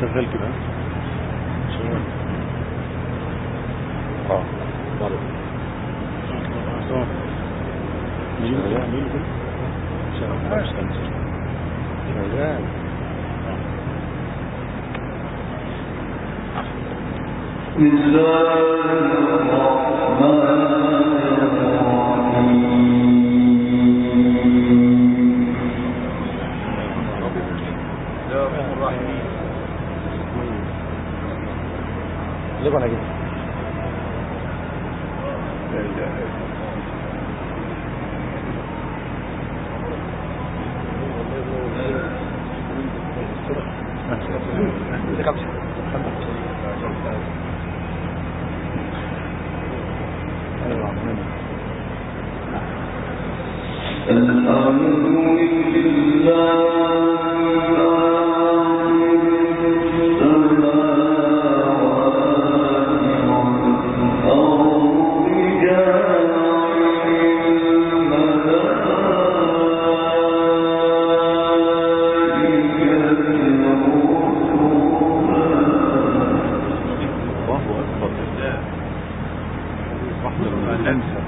شغال كده. شغال. آه بسم الله الرحمن الرحيم ننسى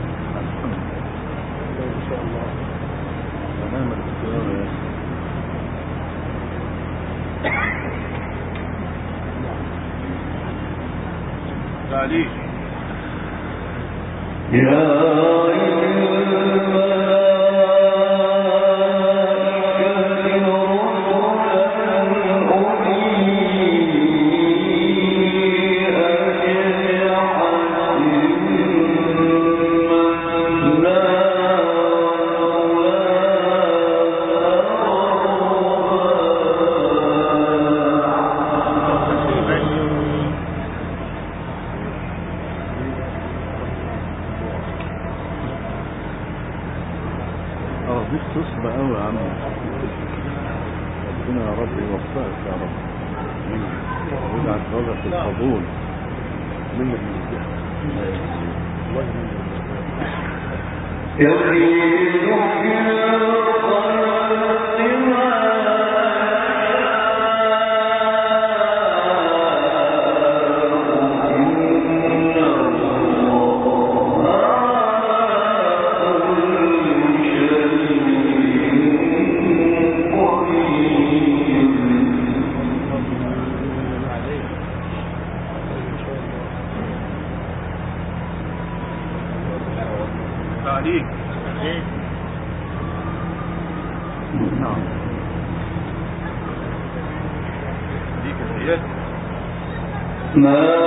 ما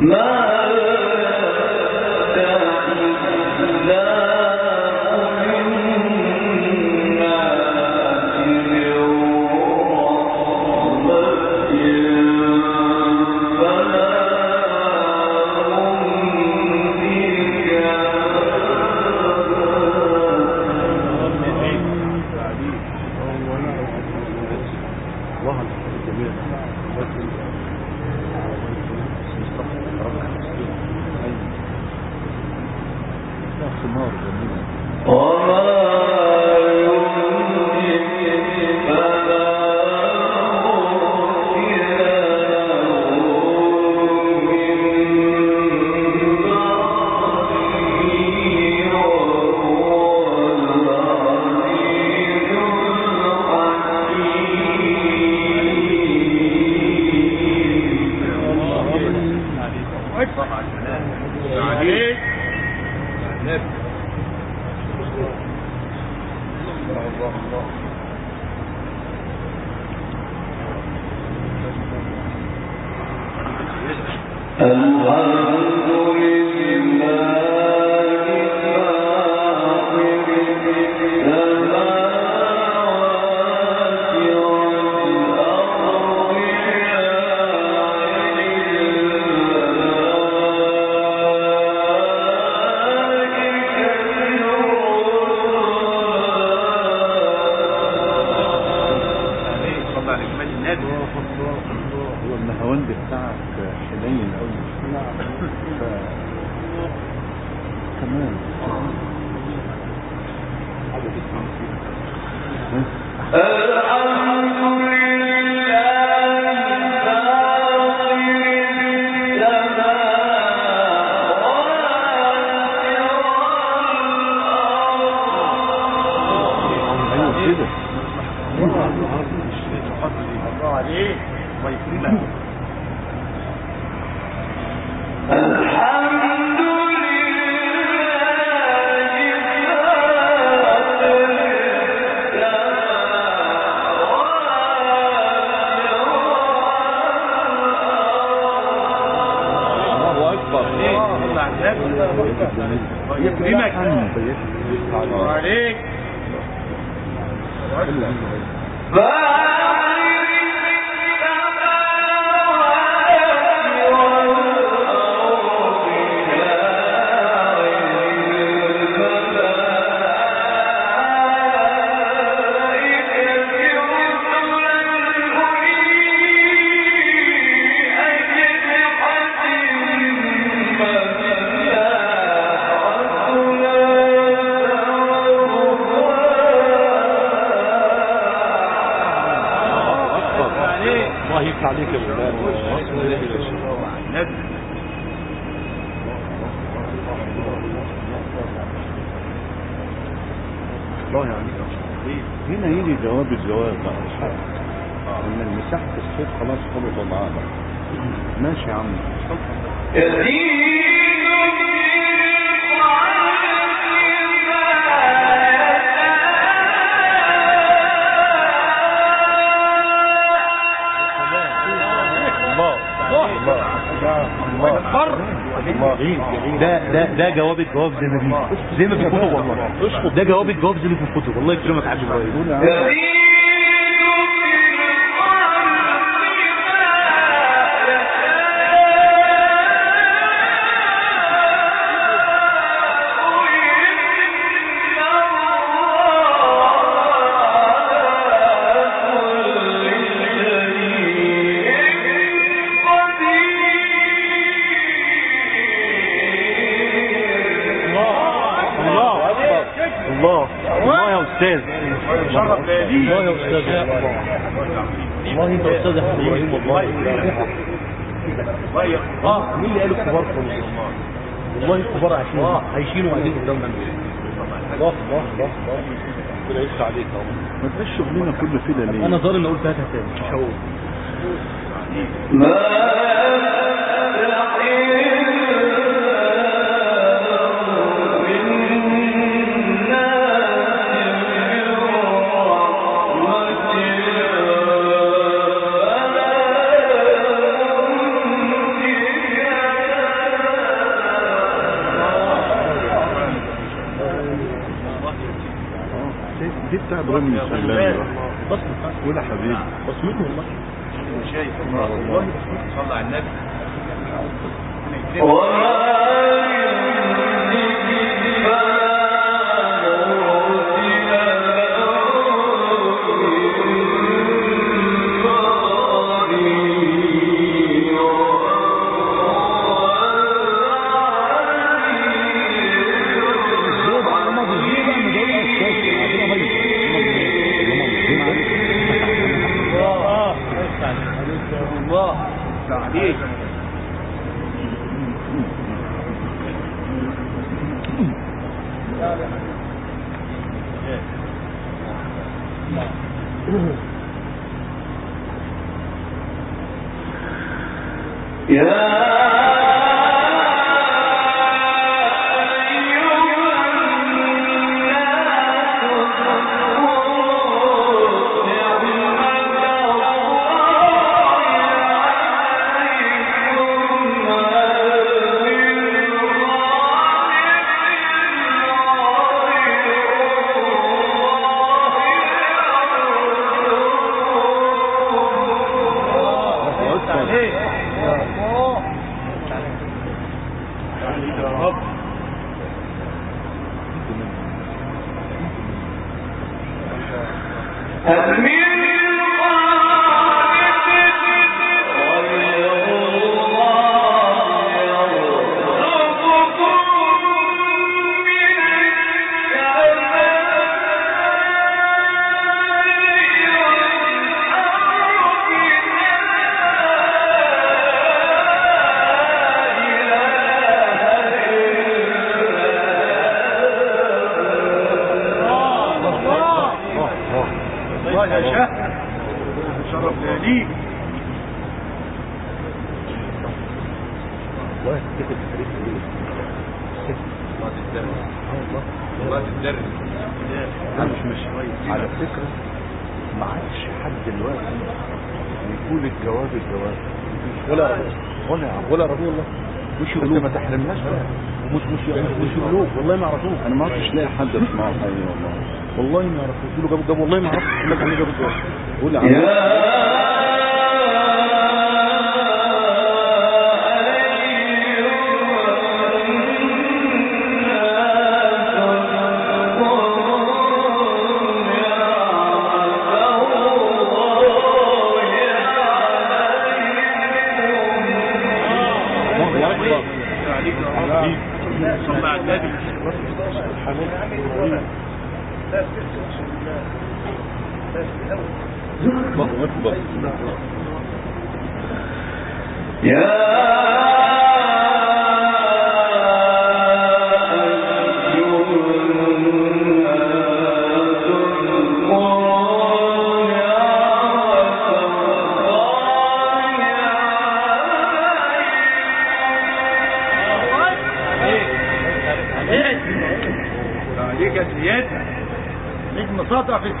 ما عليه یہ ایک ده ده ده جواب الجواب زي ما بيجي زي ما في الكتب والله ده جواب الجواب زي ما في الكتب الله يكرمك يا عبد إبراهيم. آه مين اللي قال الكبار خالص والله الكبار عايشين عايشين وقاعدين قدامنا الله الله الله الله. ما تبقاش شغلنا كله كده ليه أنا ظالم لو قلت هاتها تاني مش هقول بصمته والله. شايف والله صلى على النبي. At the يعرفوه أنا ما عرفتش لاقي حد أسمعه. حي والله. والله ما عرفوه قلت له جابوا والله ما عرفت لك أنا جابوا يا صلى على يا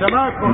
جماعت کو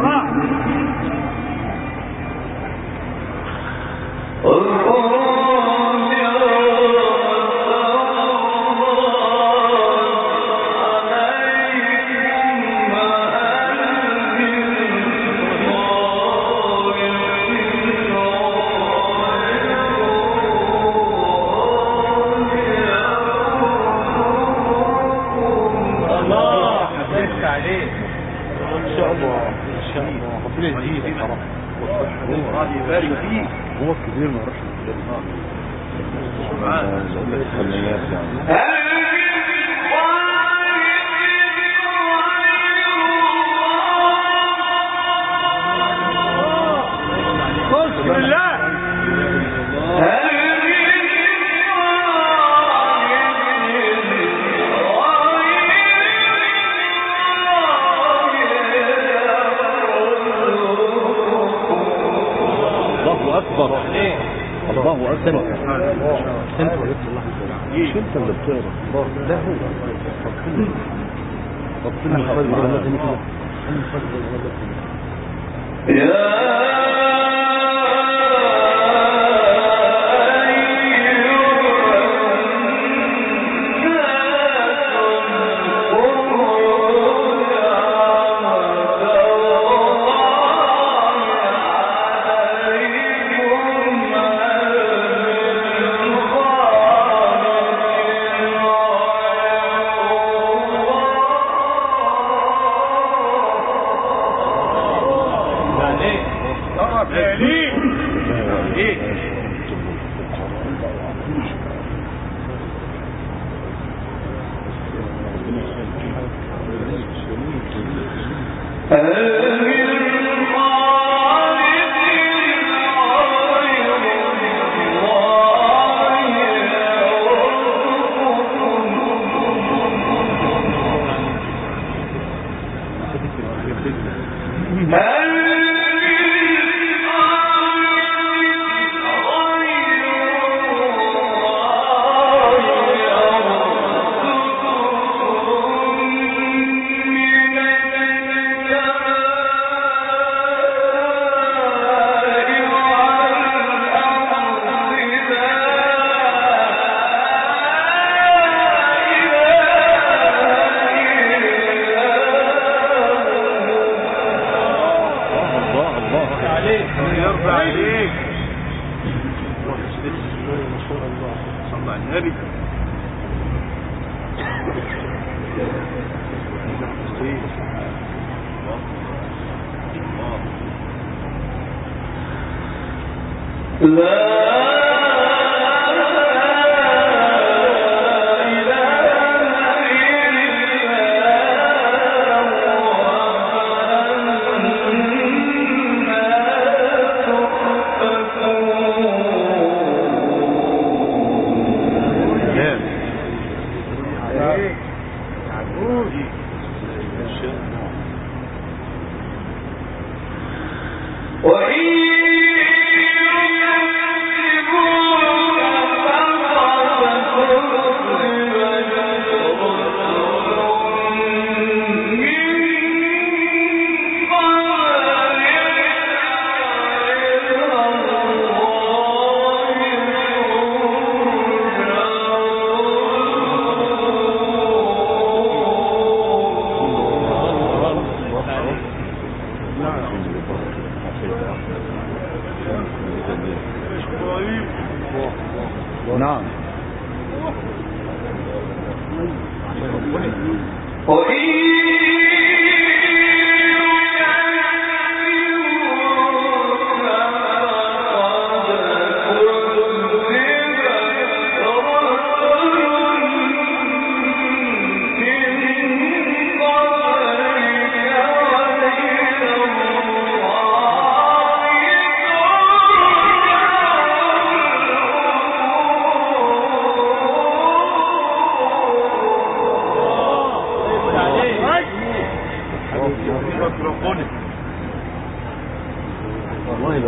Amém.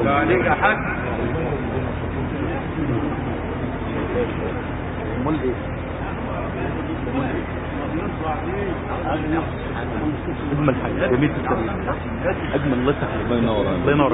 عليك حاج امال إيه أجمل حاجة. جميل التاريخ أجمل الله الله ينور الله ينور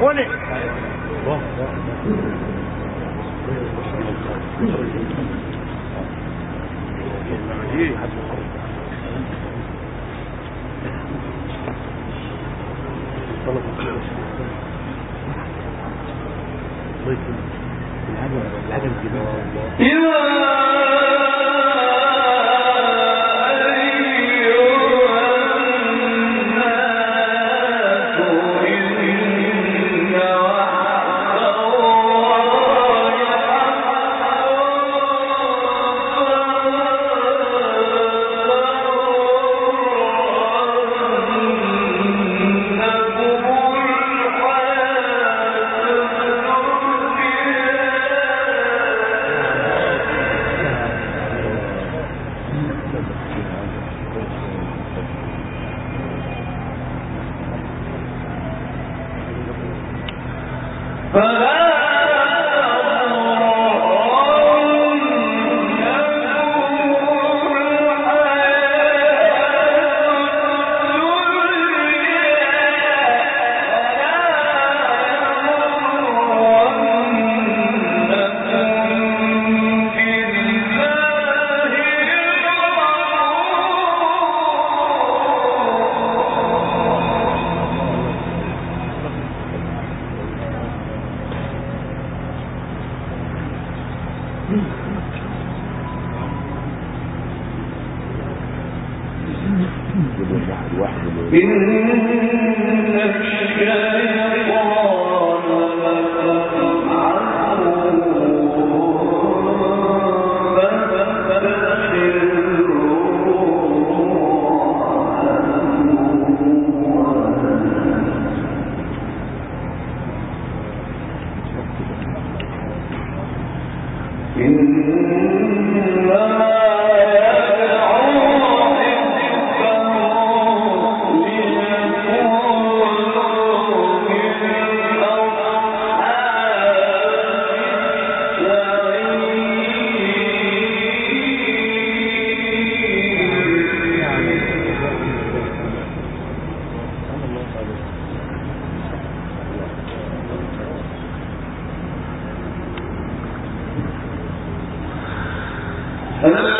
ولد إذا And then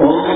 Om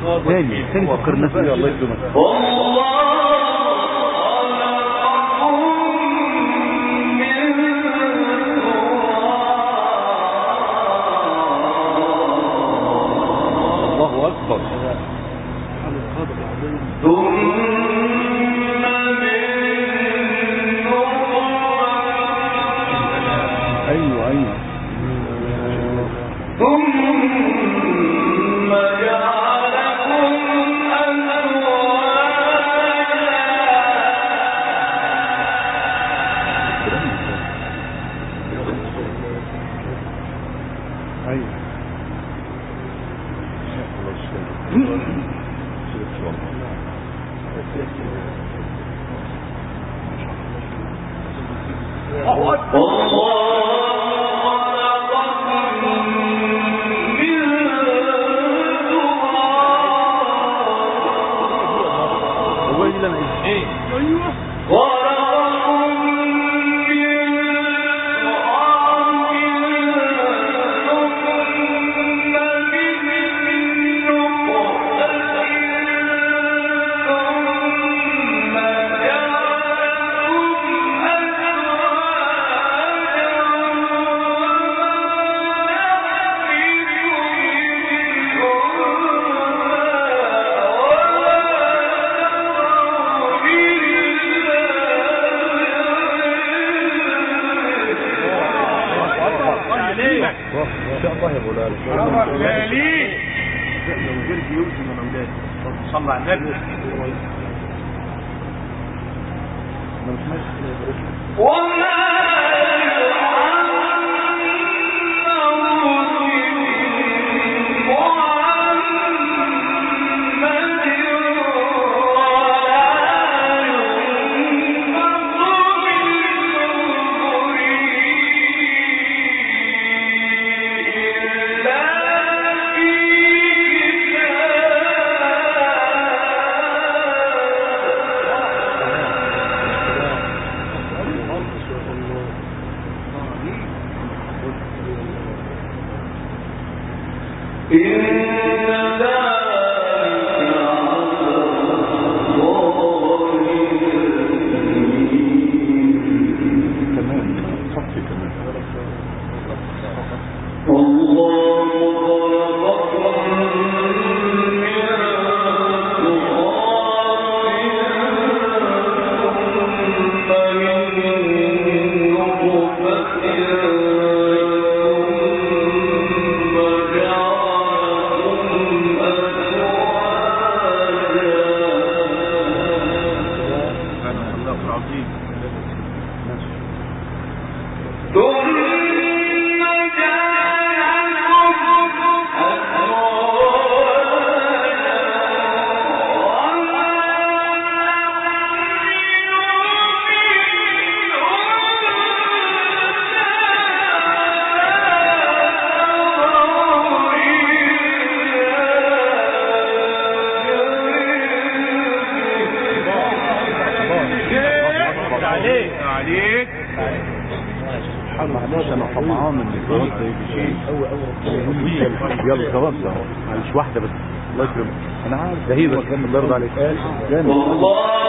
ثاني ثاني فكرنا الله يسلمك وما الله يكرمك أنا عارف. ده هو كان الله يرضى عليك والله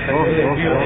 اكبر وما